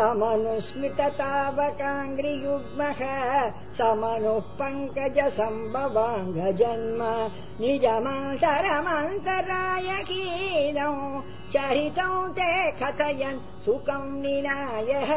समनुस्मिततावकाङ्ग्रियुग्मः समनुः पङ्कज सम्भवाङ्गजन्म निजमन्तरमन्तराय हीनौ चरितौ ते कथयन् सुखम् निनायः।